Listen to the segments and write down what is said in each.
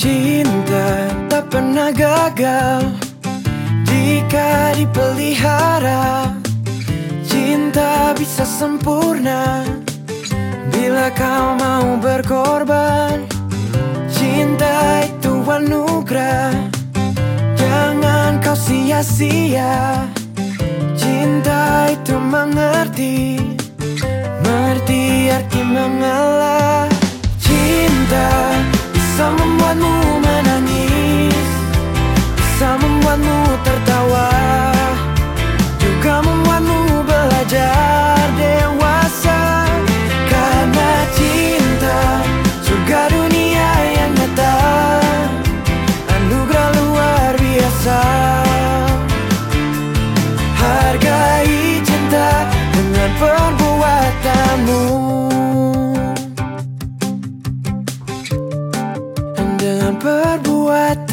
Cinta tak pernah gagal. Jika dipelihara Cinta bisa sempurna. Bila kau mau berkorban Cinta itu anugerah. Jangan kau sia-sia. Cinta itu mengerti. Mengerti arti mengalah what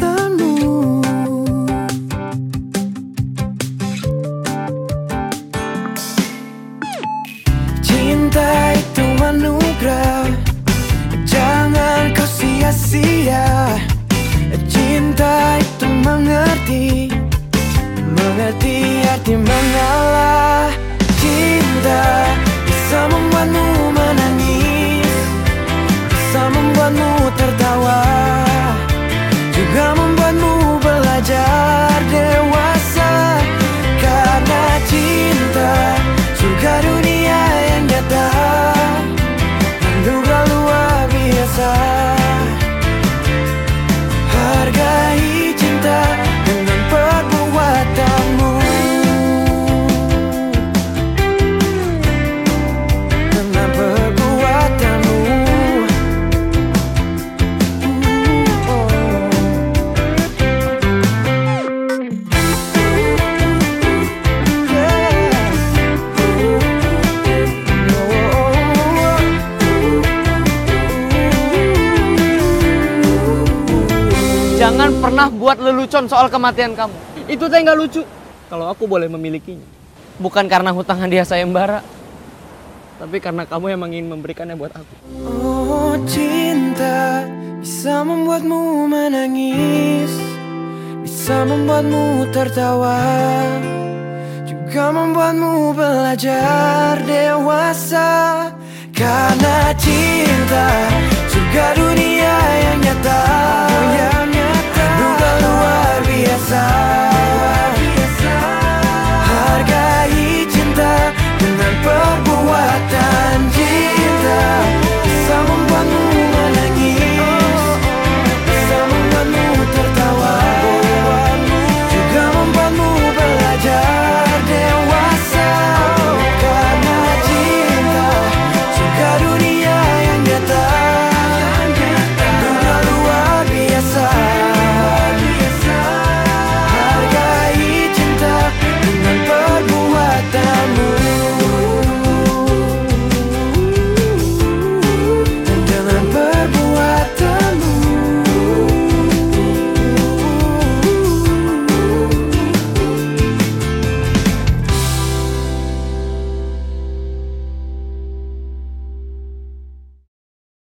Jangan pernah buat lelucon soal kematian kamu. Itu teh nggak lucu. Kalau aku boleh memilikinya. Bukan karena hutang hadiah sayembara. Tapi karena kamu yang ingin memberikannya buat aku. Oh cinta bisa membuatmu menangis Bisa membuatmu tertawa Juga membuatmu belajar dewasa Karena cinta surga dunia yang nyata